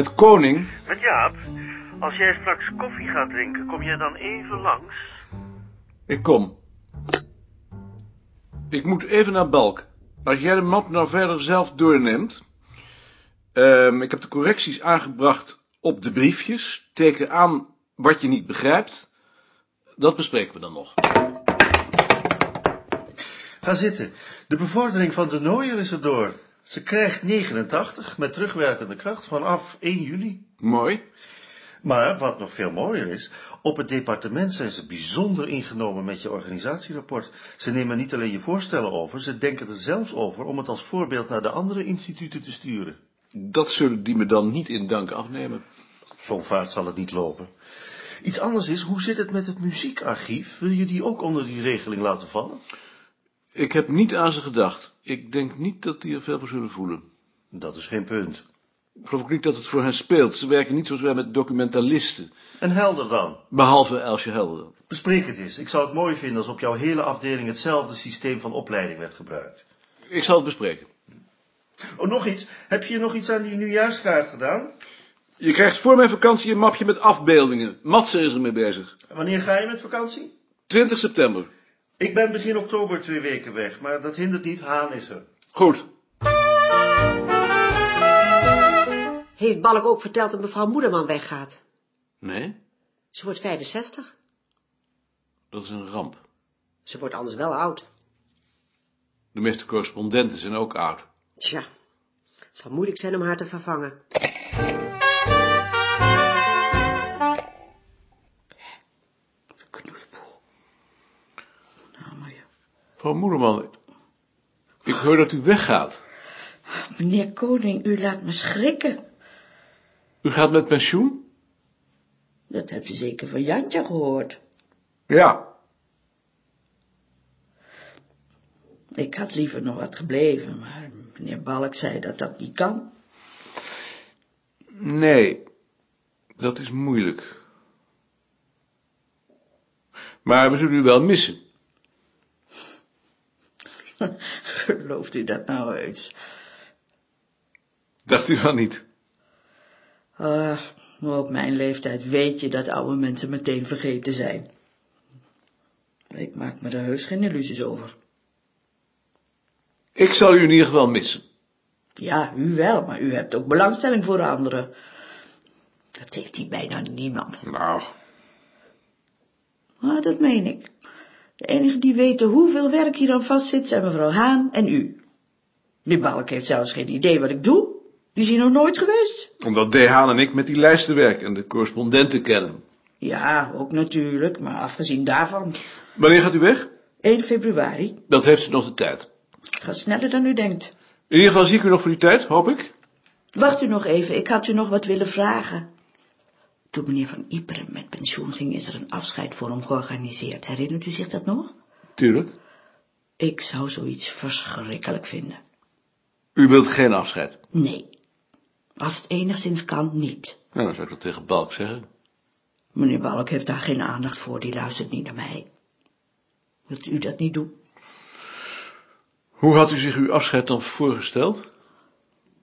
Met Koning? Met Jaap. Als jij straks koffie gaat drinken, kom jij dan even langs? Ik kom. Ik moet even naar Balk. Als jij de map nou verder zelf doorneemt. Ehm, ik heb de correcties aangebracht op de briefjes. Teken aan wat je niet begrijpt. Dat bespreken we dan nog. Ga zitten. De bevordering van de Nooier is er door. Ze krijgt 89 met terugwerkende kracht vanaf 1 juli. Mooi. Maar wat nog veel mooier is, op het departement zijn ze bijzonder ingenomen met je organisatierapport. Ze nemen niet alleen je voorstellen over, ze denken er zelfs over om het als voorbeeld naar de andere instituten te sturen. Dat zullen die me dan niet in dank afnemen. Zo'n vaart zal het niet lopen. Iets anders is, hoe zit het met het muziekarchief? Wil je die ook onder die regeling laten vallen? Ik heb niet aan ze gedacht. Ik denk niet dat die er veel voor zullen voelen. Dat is geen punt. Ik geloof ook niet dat het voor hen speelt. Ze werken niet zoals wij met documentalisten. En helder dan. Behalve Elsje Helder. Bespreek het eens. Ik zou het mooi vinden als op jouw hele afdeling hetzelfde systeem van opleiding werd gebruikt. Ik zal het bespreken. Oh, nog iets. Heb je nog iets aan die nieuwjaarskaart gedaan? Je krijgt voor mijn vakantie een mapje met afbeeldingen. Matze is ermee bezig. En wanneer ga je met vakantie? 20 september. Ik ben begin oktober twee weken weg, maar dat hindert niet. Haan is er. Goed. Heeft Balk ook verteld dat mevrouw Moederman weggaat? Nee, Ze wordt 65. dat is een ramp. Ze wordt anders wel oud. De meeste correspondenten zijn ook oud. Tja, het zal moeilijk zijn om haar te vervangen. Mevrouw Moederman, ik hoor dat u weggaat. Meneer Koning, u laat me schrikken. U gaat met pensioen? Dat hebt u zeker van Jantje gehoord. Ja. Ik had liever nog wat gebleven, maar meneer Balk zei dat dat niet kan. Nee, dat is moeilijk. Maar we zullen u wel missen. Gelooft u dat nou eens? Dacht u wel niet? Ah, maar op mijn leeftijd weet je dat oude mensen meteen vergeten zijn. Ik maak me daar heus geen illusies over. Ik zal u in ieder geval missen. Ja, u wel, maar u hebt ook belangstelling voor anderen. Dat heeft hier bijna niemand. Nou, Maar dat meen ik. De enigen die weten hoeveel werk hier aan vastzit zijn mevrouw Haan en u. Meneer Balk heeft zelfs geen idee wat ik doe. Die is hier nog nooit geweest. omdat D. Haan en ik met die lijsten werken en de correspondenten kennen. Ja, ook natuurlijk, maar afgezien daarvan. Wanneer gaat u weg? 1 februari. Dat heeft ze nog de tijd. Het gaat sneller dan u denkt. In ieder geval zie ik u nog voor die tijd, hoop ik. Wacht u nog even, ik had u nog wat willen vragen. Toen meneer Van Iperen met pensioen ging, is er een afscheid voor hem georganiseerd. Herinnert u zich dat nog? Tuurlijk. Ik zou zoiets verschrikkelijk vinden. U wilt geen afscheid. Nee. Als het enigszins kan, niet. Nou, dan zou ik dat tegen Balk zeggen. Meneer Balk heeft daar geen aandacht voor, die luistert niet naar mij. Wilt u dat niet doen? Hoe had u zich uw afscheid dan voorgesteld?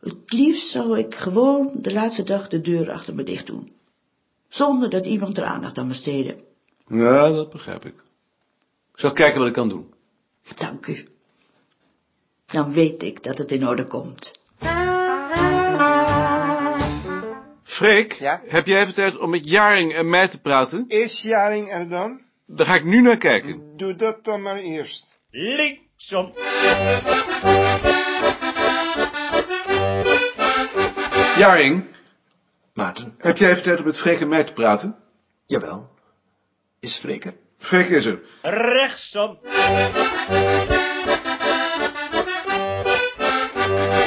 Het liefst zou ik gewoon de laatste dag de deur achter me dicht doen. Zonder dat iemand er aandacht aan besteedde. Ja, dat begrijp ik. Ik zal kijken wat ik kan doen. Dank u. Dan weet ik dat het in orde komt. Freek, Ja? heb jij even tijd om met Jaring en mij te praten? Is Jaring er dan? Daar ga ik nu naar kijken. Doe dat dan maar eerst. Linksom. Jaring, Maarten, heb jij even tijd om met Freek en mij te praten? jawel. Is Freker? Freek is er. Rechtsom.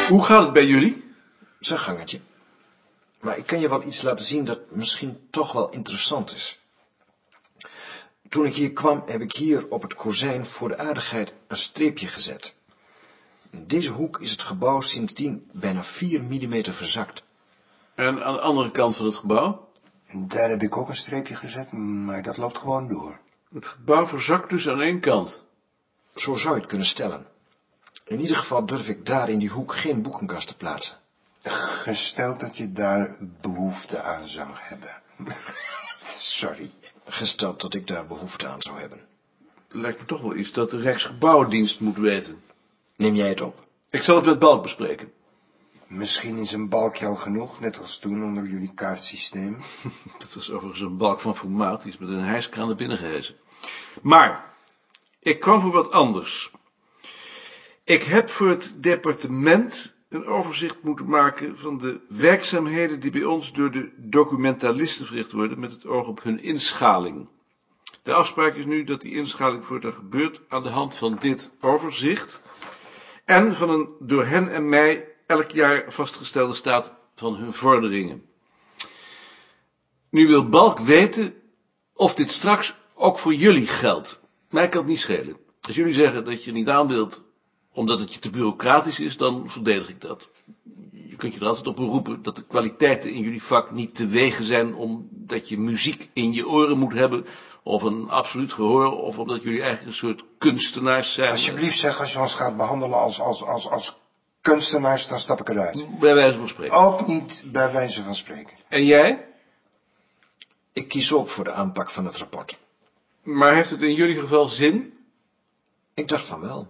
Hoe gaat het bij jullie? Zijn gangetje. Maar ik kan je wel iets laten zien dat misschien toch wel interessant is. Toen ik hier kwam, heb ik hier op het kozijn voor de aardigheid een streepje gezet. In deze hoek is het gebouw sindsdien bijna 4 mm verzakt. En aan de andere kant van het gebouw? Daar heb ik ook een streepje gezet, maar dat loopt gewoon door. Het gebouw verzakt dus aan één kant. Zo zou je het kunnen stellen. In ieder geval durf ik daar in die hoek geen boekenkast te plaatsen. Gesteld dat je daar behoefte aan zou hebben. Sorry. Gesteld dat ik daar behoefte aan zou hebben. Lijkt me toch wel iets dat de Rijksgebouwdienst moet weten. Neem jij het op? Ik zal het met Balk bespreken. Misschien is een balkje al genoeg, net als toen onder jullie kaartsysteem. Dat was overigens een balk van formaat, die is met een hijskraan naar binnen. Maar, ik kwam voor wat anders. Ik heb voor het departement een overzicht moeten maken van de werkzaamheden die bij ons door de documentalisten verricht worden met het oog op hun inschaling. De afspraak is nu dat die inschaling voortaan gebeurt aan de hand van dit overzicht en van een door hen en mij elk jaar vastgestelde staat van hun vorderingen. Nu wil Balk weten of dit straks ook voor jullie geldt. Mij kan het niet schelen. Als jullie zeggen dat je niet aan wilt omdat het je te bureaucratisch is, dan verdedig ik dat. Je kunt je er altijd op beroepen dat de kwaliteiten in jullie vak niet te wegen zijn omdat je muziek in je oren moet hebben, of een absoluut gehoor, of omdat jullie eigenlijk een soort kunstenaars zijn. Alsjeblieft zeg, als je ons gaat behandelen als, als, als, als kunstenaars, dan stap ik eruit. Bij wijze van spreken. Ook niet bij wijze van spreken. En jij? Ik kies ook voor de aanpak van het rapport. Maar heeft het in jullie geval zin? Ik dacht van wel.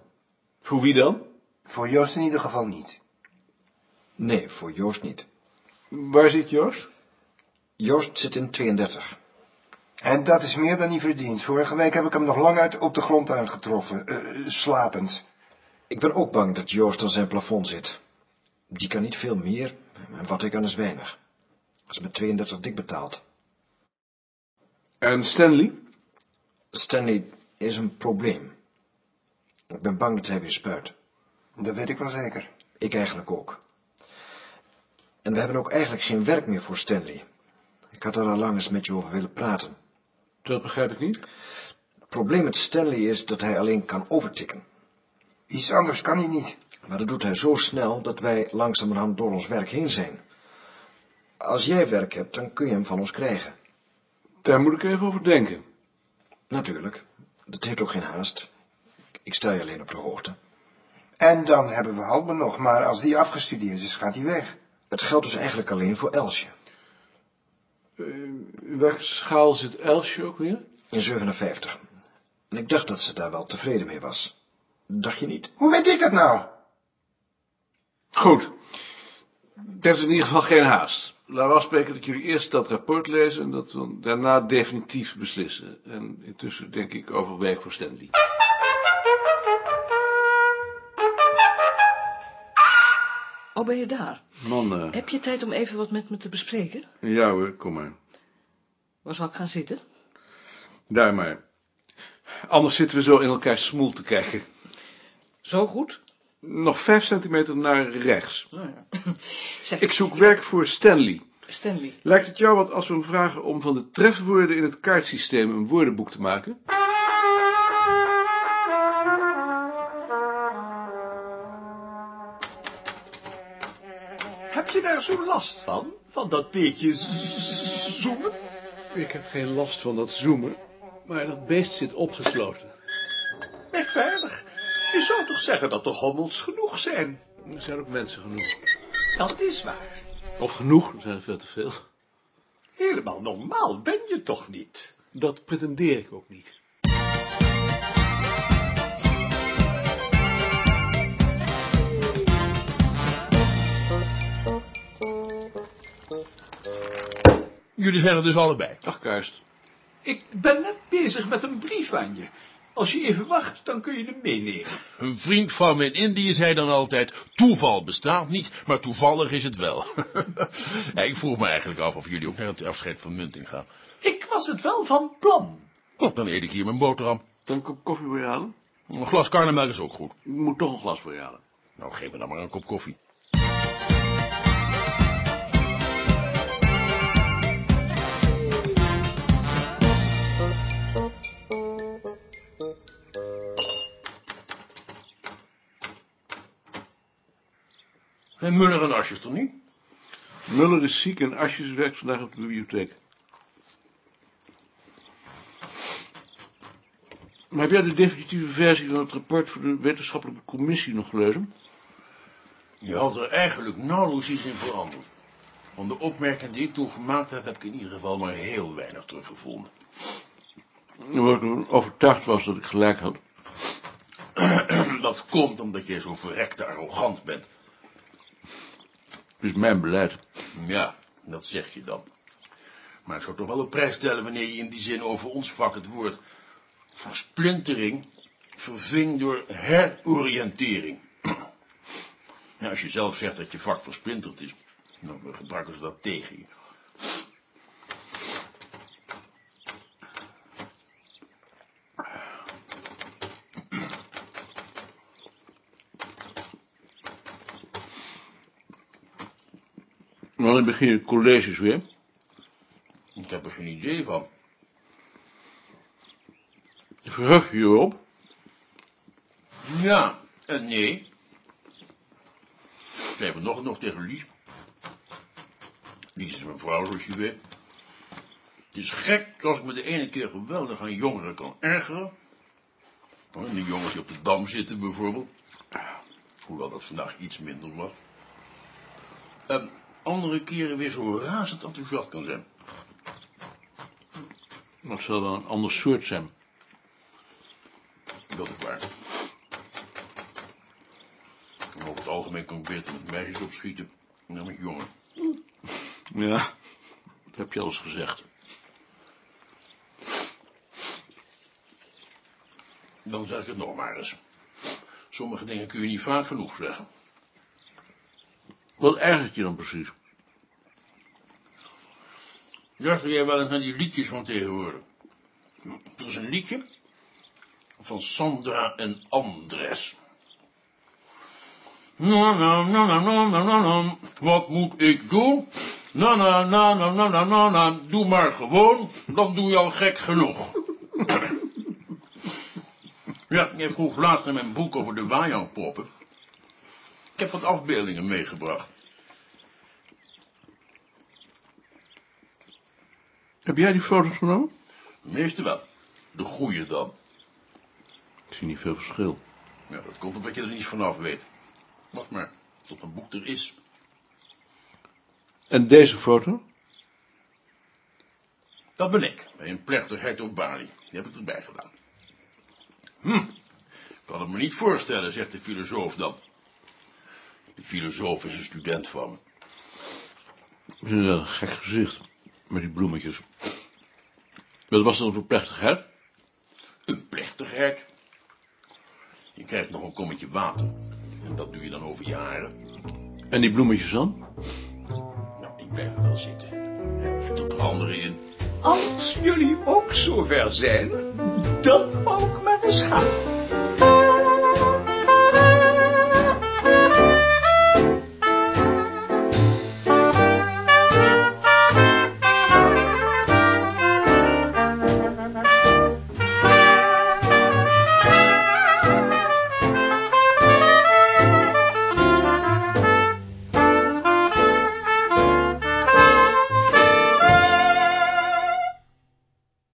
Voor wie dan? Voor Joost in ieder geval niet. Nee, voor Joost niet. Waar zit Joost? Joost zit in 32. En dat is meer dan hij verdient. Vorige week heb ik hem nog lang uit op de grond aangetroffen, eh, slapend. Ik ben ook bang dat Joost aan zijn plafond zit. Die kan niet veel meer, en wat hij kan is weinig. Als met 32 dik betaald. En Stanley? Stanley is een probleem. Ik ben bang dat hij weer spuit. Dat weet ik wel zeker. Ik eigenlijk ook. En we hebben ook eigenlijk geen werk meer voor Stanley. Ik had er al lang eens met je over willen praten. Dat begrijp ik niet. Het probleem met Stanley is dat hij alleen kan overtikken. Iets anders kan hij niet. Maar dat doet hij zo snel dat wij langzamerhand door ons werk heen zijn. Als jij werk hebt, dan kun je hem van ons krijgen. Daar moet ik even over denken. Natuurlijk. Dat heeft ook geen haast. Ik sta je alleen op de hoogte. En dan hebben we Halben nog, maar als die afgestudeerd is, gaat hij weg. Het geldt dus eigenlijk alleen voor Elsje. In welke schaal zit Elsje ook weer? In 57. En ik dacht dat ze daar wel tevreden mee was. Dacht je niet? Hoe weet ik dat nou? Goed. Er is in ieder geval geen haast. Laten we afspreken dat jullie eerst dat rapport lezen en dat we daarna definitief beslissen. En intussen denk ik over werk voor Stanley. Oh, ben je daar? Man, eh, Heb je tijd om even wat met me te bespreken? ja hoor, kom maar. Waar zal ik gaan zitten? Daar maar. Anders zitten we zo in elkaar smoel te kijken. Zo goed? Nog vijf centimeter naar rechts. Nou ja. Zeg, Ik zoek werk voor Stanley. Stanley. Lijkt het jou wat als we hem vragen om van de trefwoorden in het kaartsysteem een woordenboek te maken? Heb je daar zo last van? Van dat beetje zoomen? Ik heb geen last van dat zoomen, maar dat beest zit opgesloten. Merkwaardig. Je zou toch zeggen dat er hommels genoeg zijn? Er zijn ook mensen genoeg. Dat is waar. Of genoeg, er zijn er veel te veel. Helemaal normaal ben je toch niet? Dat pretendeer ik ook niet. Jullie zijn er dus allebei. Dag Karst. Ik ben net bezig met een brief aan je. Als je even wacht, dan kun je hem meenemen. Een vriend van me in Indië zei dan altijd, toeval bestaat niet, maar toevallig is het wel. ja, ik vroeg me eigenlijk af of jullie ook naar het afscheid van Munting gaan. Ik was het wel van plan. Oh, dan eet ik hier mijn boterham. Dan een kop koffie voor je halen? Een glas karnemelk is ook goed. Ik moet toch een glas voor je halen. Nou, geef me dan maar een kop koffie. En Muller en Asjes toch niet? Muller is ziek en Asjes werkt vandaag op de bibliotheek. Maar heb jij de definitieve versie van het rapport voor de wetenschappelijke commissie nog gelezen? Je had er eigenlijk nauwelijks iets in veranderd. Van de opmerking die ik toen gemaakt heb, heb ik in ieder geval maar heel weinig teruggevonden. Omdat ik overtuigd was dat ik gelijk had. Dat komt omdat je zo verrekte arrogant bent. Is mijn beleid. Ja, dat zeg je dan. Maar ik zou toch wel op prijs stellen wanneer je in die zin over ons vak het woord versplintering verving door heroriëntering. Als je zelf zegt dat je vak versplinterd is, dan gebruiken ze dat tegen je. Wanneer begin je colleges weer? Ik heb er geen idee van. Verheug je je erop? Ja en nee. Ik schrijf het nog en nog tegen Lies. Lies is mijn vrouw, zoals je weet. Het is gek als ik me de ene keer geweldig aan jongeren kan ergeren. Die jongens die op de dam zitten bijvoorbeeld. Hoewel dat vandaag iets minder was. En andere keren weer zo razend enthousiast kan zijn. Dat zal wel een ander soort zijn. Dat is waar. En over het algemeen kan ik beter met meisjes opschieten dan met jongen. Ja, dat heb je al eens gezegd. Dan zeg ik het nog maar eens. Sommige dingen kun je niet vaak genoeg zeggen. Wat ergert je dan precies? Luister jij wel eens naar die liedjes van tegenwoordig? Er is een liedje van Sandra en Andres. Na na na na na na na na. Wat moet ik doen? Na na na na na na na na. Doe maar gewoon, dan doe je al gek genoeg. Ja, jij vroeg laatst mijn boek over de Wajangpoppen. Ik heb wat afbeeldingen meegebracht. Heb jij die foto's genomen? De meeste wel. De goeie dan. Ik zie niet veel verschil. Ja, dat komt omdat je er niets vanaf weet. Wacht maar, tot een boek er is. En deze foto? Dat ben ik, bij een plechtigheid op Bali. Die heb ik erbij gedaan. Hm, kan het me niet voorstellen, zegt de filosoof dan. De filosoof is een student van me. Een gek gezicht. Met die bloemetjes. Wat was dat voor plechtigheid? Een plechtigheid. Je krijgt nog een kommetje water. En dat doe je dan over je haren. En die bloemetjes dan? Nou, ik blijf er wel zitten. Er anderen in. Als jullie ook zover zijn, dan ik maar eens gaan.